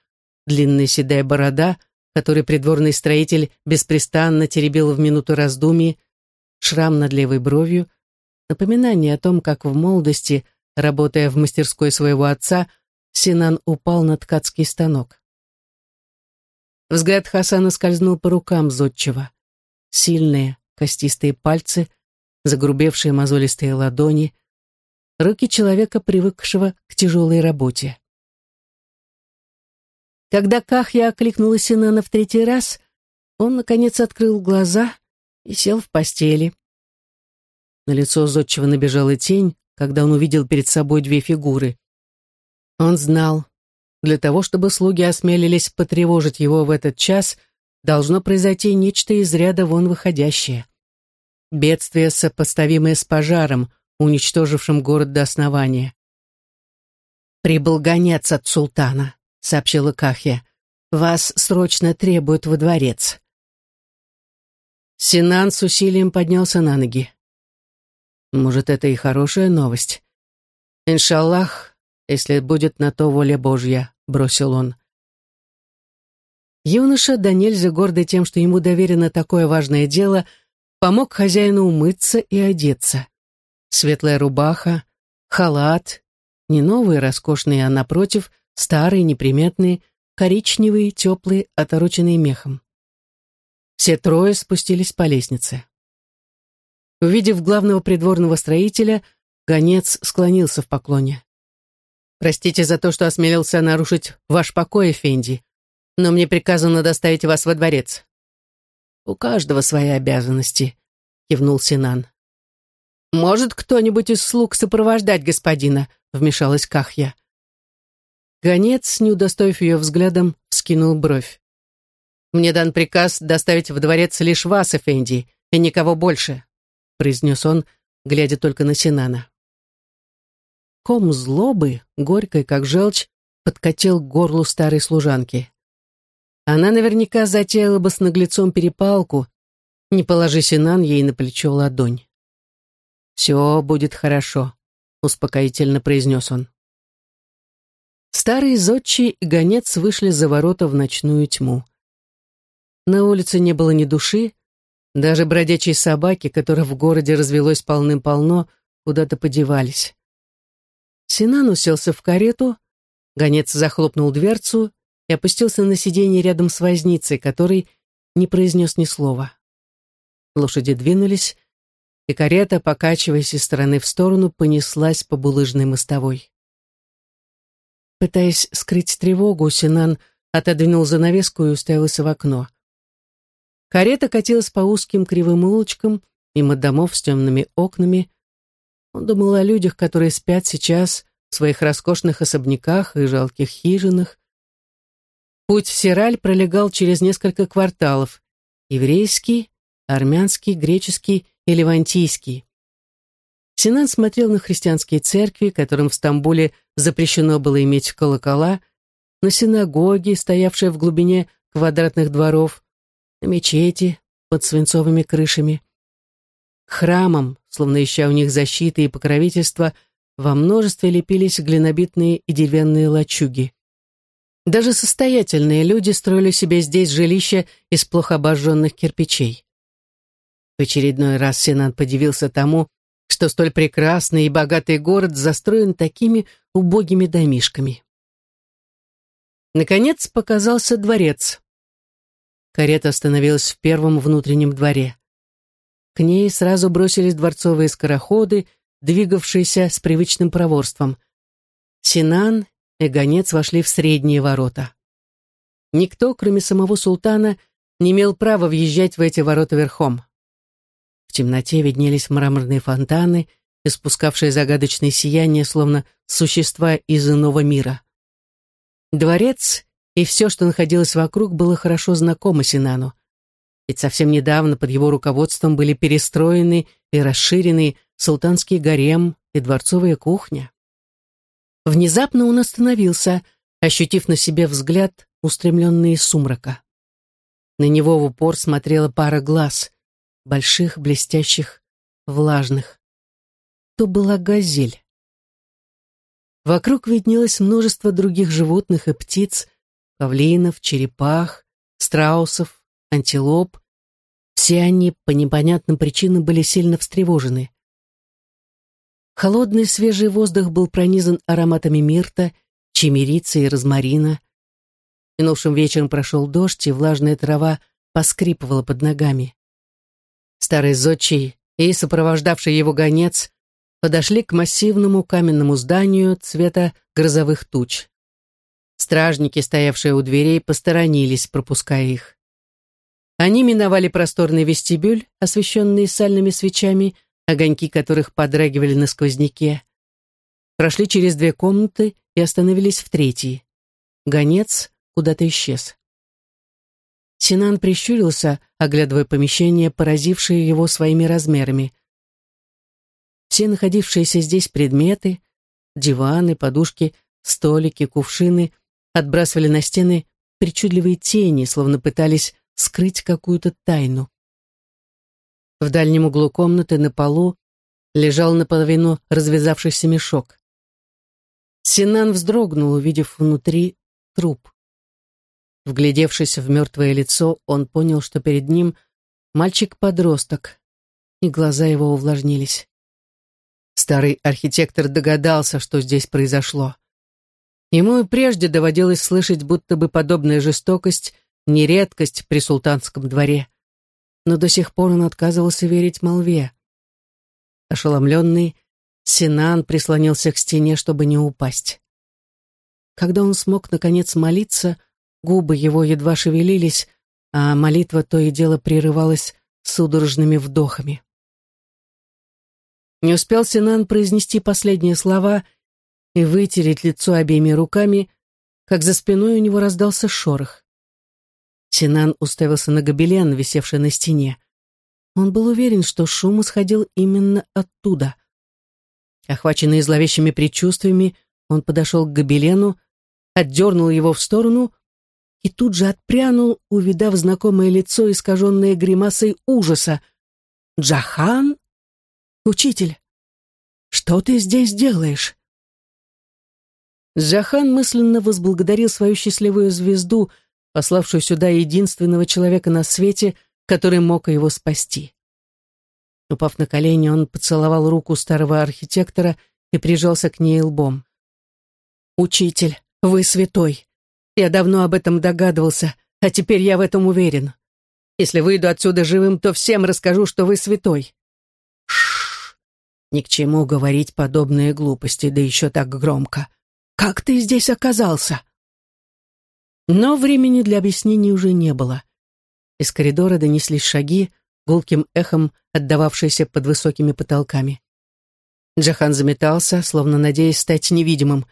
длинная седая борода — который придворный строитель беспрестанно теребил в минуту раздумий, шрам над левой бровью, напоминание о том, как в молодости, работая в мастерской своего отца, Синан упал на ткацкий станок. Взгляд Хасана скользнул по рукам зодчего. Сильные, костистые пальцы, загрубевшие мозолистые ладони, руки человека, привыкшего к тяжелой работе. Когда Кахья окликнула Синана в третий раз, он, наконец, открыл глаза и сел в постели. На лицо зодчего набежала тень, когда он увидел перед собой две фигуры. Он знал, для того, чтобы слуги осмелились потревожить его в этот час, должно произойти нечто из ряда вон выходящее. Бедствие, сопоставимое с пожаром, уничтожившим город до основания. Прибыл гонец от султана сообщила Кахья. «Вас срочно требуют во дворец». Синан с усилием поднялся на ноги. «Может, это и хорошая новость?» «Иншаллах, если будет на то воля Божья», — бросил он. Юноша, да нельзя гордый тем, что ему доверено такое важное дело, помог хозяину умыться и одеться. Светлая рубаха, халат, не новые роскошные, а напротив — старый, неприметный, коричневый, теплый, отороченный мехом. Все трое спустились по лестнице. Увидев главного придворного строителя, гонец склонился в поклоне. «Простите за то, что осмелился нарушить ваш покой, Эфенди, но мне приказано доставить вас во дворец». «У каждого свои обязанности», — кивнул Синан. «Может кто-нибудь из слуг сопровождать господина?» — вмешалась Кахья. Гонец, не удостоив ее взглядом, вскинул бровь. «Мне дан приказ доставить в дворец лишь вас, Эфенди, и никого больше», произнес он, глядя только на Синана. Ком злобы, горькой, как желчь, подкатил к горлу старой служанки. Она наверняка затеяла бы с наглецом перепалку, не положи Синан ей на плечо ладонь. «Все будет хорошо», — успокоительно произнес он. Старый зодчий и гонец вышли за ворота в ночную тьму. На улице не было ни души, даже бродячие собаки, которых в городе развелось полным-полно, куда-то подевались. Синан уселся в карету, гонец захлопнул дверцу и опустился на сиденье рядом с возницей, который не произнес ни слова. Лошади двинулись, и карета, покачиваясь из стороны в сторону, понеслась по булыжной мостовой. Пытаясь скрыть тревогу, Синан отодвинул занавеску и уставился в окно. Карета катилась по узким кривым улочкам, мимо домов с темными окнами. Он думал о людях, которые спят сейчас в своих роскошных особняках и жалких хижинах. Путь в Сираль пролегал через несколько кварталов. Еврейский, армянский, греческий и левантийский. Синан смотрел на христианские церкви, которым в Стамбуле запрещено было иметь колокола, на синагоги, стоявшие в глубине квадратных дворов, мечети под свинцовыми крышами. К храмам, словно ища у них защиты и покровительства, во множестве лепились глинобитные и деревянные лачуги. Даже состоятельные люди строили себе здесь жилища из плохо обожженных кирпичей. В очередной раз Сенат подивился тому, что столь прекрасный и богатый город застроен такими убогими домишками. Наконец показался дворец. Карета остановилась в первом внутреннем дворе. К ней сразу бросились дворцовые скороходы, двигавшиеся с привычным проворством. Синан и гонец вошли в средние ворота. Никто, кроме самого султана, не имел права въезжать в эти ворота верхом. В темноте виднелись мраморные фонтаны, испускавшие загадочное сияние, словно существа из иного мира. Дворец и все, что находилось вокруг, было хорошо знакомо Синану. Ведь совсем недавно под его руководством были перестроены и расширены султанский гарем и дворцовая кухня. Внезапно он остановился, ощутив на себе взгляд, устремленный из сумрака. На него в упор смотрела пара глаз, больших, блестящих, влажных. То была газель. Вокруг виднелось множество других животных и птиц, павлинов, черепах, страусов, антилоп. Все они по непонятным причинам были сильно встревожены. Холодный свежий воздух был пронизан ароматами мирта, чимерицы и розмарина. Минувшим вечером прошел дождь, и влажная трава поскрипывала под ногами. Старый зодчий и сопровождавший его гонец подошли к массивному каменному зданию цвета грозовых туч. Стражники, стоявшие у дверей, посторонились, пропуская их. Они миновали просторный вестибюль, освещенный сальными свечами, огоньки которых подрагивали на сквозняке. Прошли через две комнаты и остановились в третьей. Гонец куда-то исчез. Синан прищурился, оглядывая помещение, поразившее его своими размерами. Все находившиеся здесь предметы, диваны, подушки, столики, кувшины, отбрасывали на стены причудливые тени, словно пытались скрыть какую-то тайну. В дальнем углу комнаты на полу лежал наполовину развязавшийся мешок. Синан вздрогнул, увидев внутри труп. Вглядевшись в мертвое лицо, он понял, что перед ним мальчик-подросток, и глаза его увлажнились. Старый архитектор догадался, что здесь произошло. Ему и прежде доводилось слышать, будто бы подобная жестокость — не редкость при султанском дворе но до сих пор он отказывался верить молве. Ошеломленный, Синан прислонился к стене, чтобы не упасть. Когда он смог, наконец, молиться, губы его едва шевелились, а молитва то и дело прерывалась судорожными вдохами. Не успел Синан произнести последние слова и вытереть лицо обеими руками, как за спиной у него раздался шорох. Синан уставился на гобелен, висевший на стене. Он был уверен, что шум исходил именно оттуда. Охваченный зловещими предчувствиями, он подошел к гобелену, отдернул его в сторону и тут же отпрянул, увидав знакомое лицо, искаженное гримасой ужаса. «Джахан? Учитель, что ты здесь делаешь?» Джахан мысленно возблагодарил свою счастливую звезду — пославшую сюда единственного человека на свете, который мог его спасти. Упав на колени, он поцеловал руку старого архитектора и прижался к ней лбом. «Учитель, вы святой! Я давно об этом догадывался, а теперь я в этом уверен. Если выйду отсюда живым, то всем расскажу, что вы святой. Шш, ни к чему говорить подобные глупости, да еще так громко. Как ты здесь оказался? Но времени для объяснений уже не было. Из коридора донеслись шаги, гулким эхом отдававшиеся под высокими потолками. Джахан заметался, словно надеясь стать невидимым.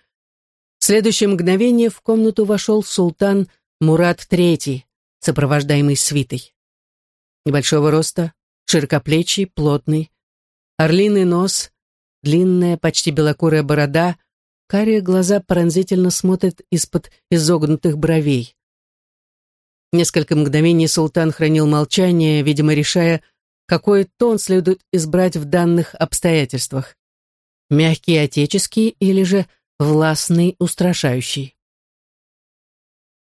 В следующее мгновение в комнату вошел султан Мурат III, сопровождаемый свитой. Небольшого роста, широкоплечий, плотный, орлиный нос, длинная, почти белокурая борода, карие глаза пронзительно смотрят из-под изогнутых бровей. Несколько мгновений султан хранил молчание, видимо, решая, какой тон следует избрать в данных обстоятельствах. Мягкий отеческий или же властный устрашающий.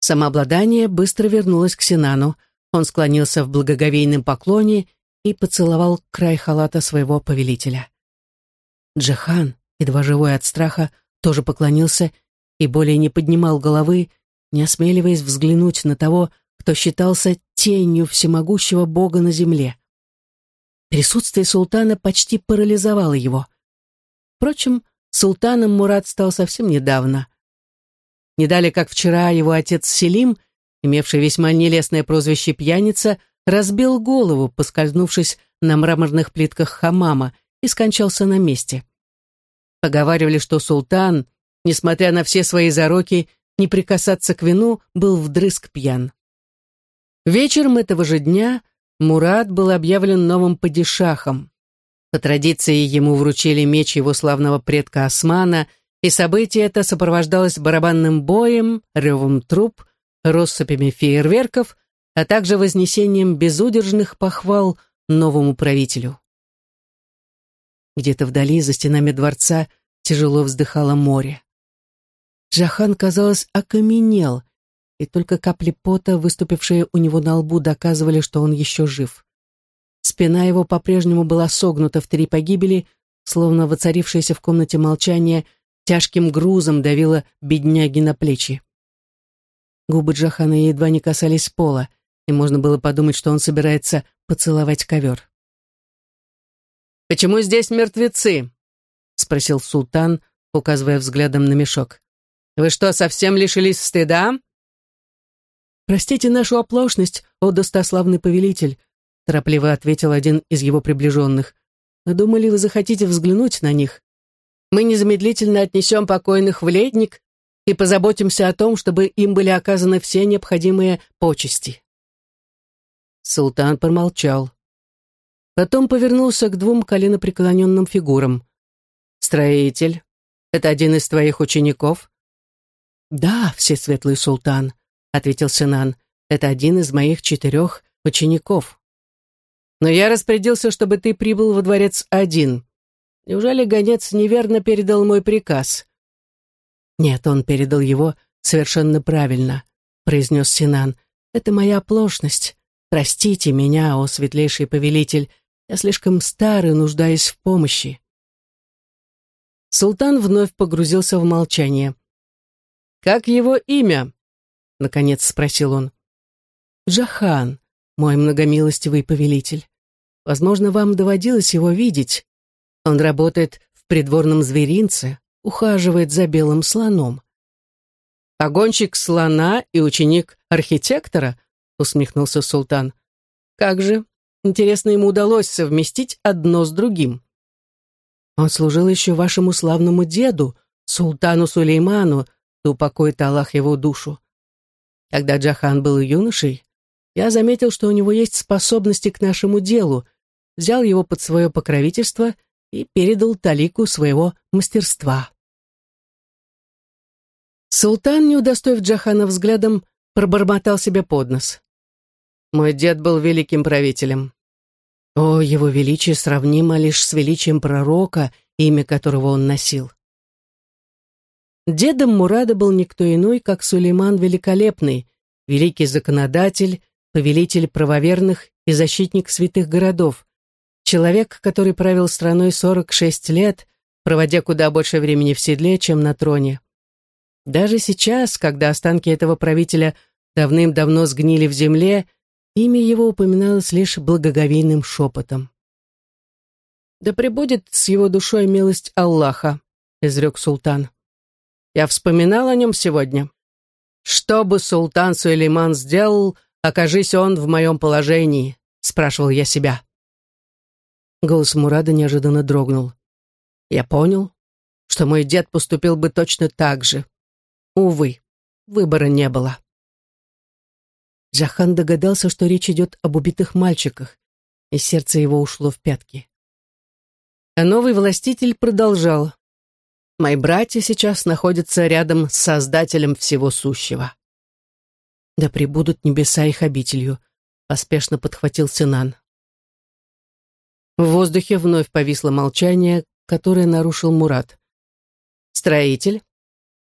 Самообладание быстро вернулось к Синану. Он склонился в благоговейном поклоне и поцеловал край халата своего повелителя. Джахан, едва живой от страха, тоже поклонился и более не поднимал головы, не осмеливаясь взглянуть на того, кто считался тенью всемогущего бога на земле. Присутствие султана почти парализовало его. Впрочем, султаном Мурат стал совсем недавно. Не дали, как вчера, его отец Селим, имевший весьма нелестное прозвище «пьяница», разбил голову, поскользнувшись на мраморных плитках хамама, и скончался на месте. Поговаривали, что султан, несмотря на все свои зароки, не прикасаться к вину, был вдрызг пьян. Вечером этого же дня Мурат был объявлен новым падишахом. По традиции ему вручили меч его славного предка Османа – и событие это сопровождалось барабанным боем, ревом труп, россыпями фейерверков, а также вознесением безудержных похвал новому правителю. Где-то вдали, за стенами дворца, тяжело вздыхало море. Джахан, казалось, окаменел, и только капли пота, выступившие у него на лбу, доказывали, что он еще жив. Спина его по-прежнему была согнута в три погибели, словно воцарившееся в комнате молчание — тяжким грузом давила бедняги на плечи. Губы Джахана едва не касались пола, и можно было подумать, что он собирается поцеловать ковер. «Почему здесь мертвецы?» — спросил султан, указывая взглядом на мешок. «Вы что, совсем лишились стыда?» «Простите нашу оплошность, о достославный повелитель», — торопливо ответил один из его приближенных. «Мы думали, вы захотите взглянуть на них мы незамедлительно отнесем покойных в ледник и позаботимся о том, чтобы им были оказаны все необходимые почести. Султан промолчал. Потом повернулся к двум коленопреклоненным фигурам. «Строитель, это один из твоих учеников?» «Да, всесветлый султан», — ответил Синан, — «это один из моих четырех учеников». «Но я распорядился, чтобы ты прибыл во дворец один. Неужели гонец неверно передал мой приказ? Нет, он передал его совершенно правильно, произнес Синан. Это моя оплошность. Простите меня, о светлейший повелитель, я слишком стар и нуждаюсь в помощи. Султан вновь погрузился в молчание. «Как его имя?» — наконец спросил он. «Джахан, мой многомилостивый повелитель. Возможно, вам доводилось его видеть. Он работает в придворном зверинце, ухаживает за белым слоном. «Погонщик слона и ученик архитектора?» — усмехнулся султан. «Как же, интересно, ему удалось совместить одно с другим». «Он служил еще вашему славному деду, султану Сулейману, да упокоит Аллах его душу. Когда Джахан был юношей, я заметил, что у него есть способности к нашему делу, взял его под свое покровительство и передал талику своего мастерства. Султан, не удостоив Джахана взглядом, пробормотал себе под нос. «Мой дед был великим правителем. О, его величие сравнимо лишь с величием пророка, имя которого он носил». Дедом Мурада был никто иной, как Сулейман Великолепный, великий законодатель, повелитель правоверных и защитник святых городов, Человек, который правил страной 46 лет, проводя куда больше времени в седле, чем на троне. Даже сейчас, когда останки этого правителя давным-давно сгнили в земле, имя его упоминалось лишь благоговейным шепотом. «Да пребудет с его душой милость Аллаха», — изрек султан. «Я вспоминал о нем сегодня. Что бы султан Сулейман сделал, окажись он в моем положении?» — спрашивал я себя. Голос Мурада неожиданно дрогнул. Я понял, что мой дед поступил бы точно так же. Увы, выбора не было. Джахан догадался, что речь идет об убитых мальчиках, и сердце его ушло в пятки. А новый властитель продолжал. «Мои братья сейчас находятся рядом с Создателем всего сущего». «Да пребудут небеса их обителью», — поспешно подхватил Синан. В воздухе вновь повисло молчание, которое нарушил Мурат. «Строитель.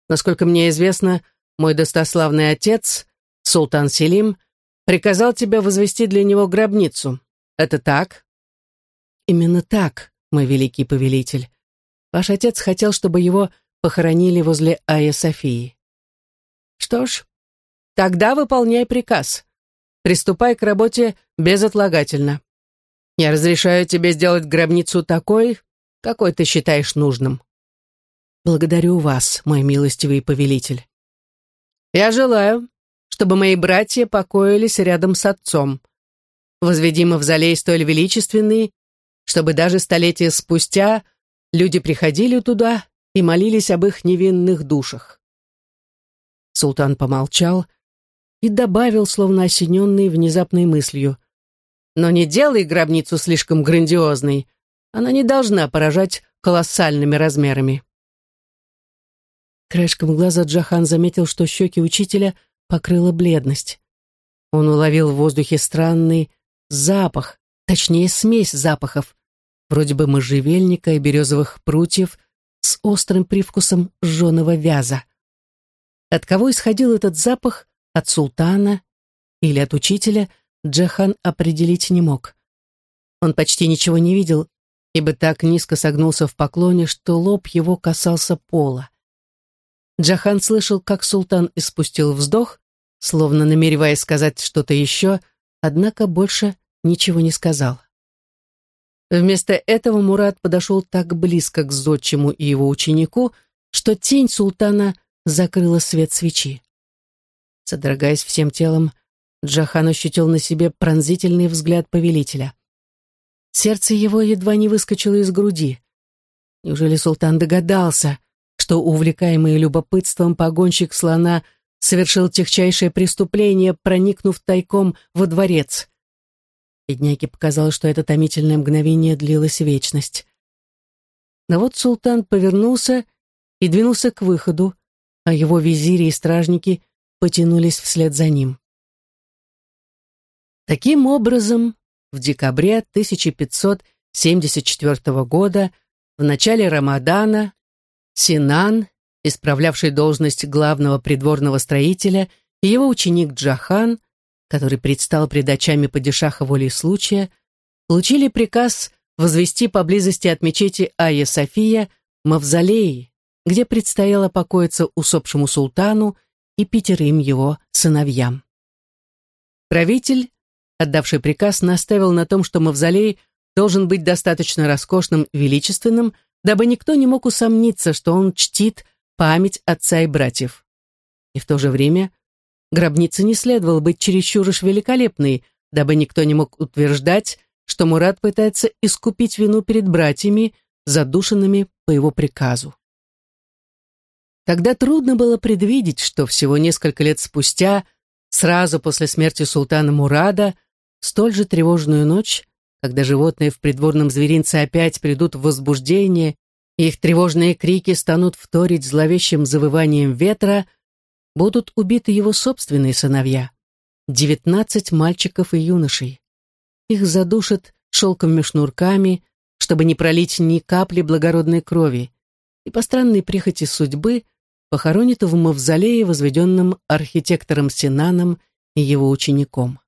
Насколько мне известно, мой достославный отец, султан Селим, приказал тебя возвести для него гробницу. Это так?» «Именно так, мой великий повелитель. Ваш отец хотел, чтобы его похоронили возле Айя Софии». «Что ж, тогда выполняй приказ. Приступай к работе безотлагательно. Я разрешаю тебе сделать гробницу такой, какой ты считаешь нужным. Благодарю вас, мой милостивый повелитель. Я желаю, чтобы мои братья покоились рядом с отцом. Возведи мавзолей столь величественный, чтобы даже столетия спустя люди приходили туда и молились об их невинных душах. Султан помолчал и добавил, словно осененный внезапной мыслью. Но не делай гробницу слишком грандиозной. Она не должна поражать колоссальными размерами. Краешком глаза Джахан заметил, что щеки учителя покрыла бледность. Он уловил в воздухе странный запах, точнее смесь запахов, вроде бы можжевельника и березовых прутьев с острым привкусом жженого вяза. От кого исходил этот запах? От султана или от учителя – Джахан определить не мог. Он почти ничего не видел, ибо так низко согнулся в поклоне, что лоб его касался пола. Джахан слышал, как султан испустил вздох, словно намереваясь сказать что-то еще, однако больше ничего не сказал. Вместо этого Мурат подошел так близко к зодчему и его ученику, что тень султана закрыла свет свечи. Содрогаясь всем телом, Джахан ощутил на себе пронзительный взгляд повелителя. Сердце его едва не выскочило из груди. Неужели султан догадался, что увлекаемый любопытством погонщик слона совершил техчайшее преступление, проникнув тайком во дворец? Бедняге показалось, что это томительное мгновение длилось вечность. Но вот султан повернулся и двинулся к выходу, а его визири и стражники потянулись вслед за ним. Таким образом, в декабре 1574 года, в начале Рамадана, Синан, исправлявший должность главного придворного строителя, и его ученик Джахан, который предстал пред очами падишаха волей случая, получили приказ возвести поблизости от мечети Айя София мавзолей, где предстояло покоиться усопшему султану и пятерым его сыновьям. Правитель отдавший приказ, наставил на том, что мавзолей должен быть достаточно роскошным и величественным, дабы никто не мог усомниться, что он чтит память отца и братьев. И в то же время гробница не следовало быть чересчур уж великолепной, дабы никто не мог утверждать, что Мурат пытается искупить вину перед братьями, задушенными по его приказу. Тогда трудно было предвидеть, что всего несколько лет спустя, сразу после смерти султана Мурада, столь же тревожную ночь, когда животные в придворном зверинце опять придут в возбуждение, их тревожные крики станут вторить зловещим завыванием ветра, будут убиты его собственные сыновья, девятнадцать мальчиков и юношей. Их задушат шелковыми шнурками, чтобы не пролить ни капли благородной крови, и по странной прихоти судьбы похоронят в мавзолее, возведенном архитектором Синаном и его учеником.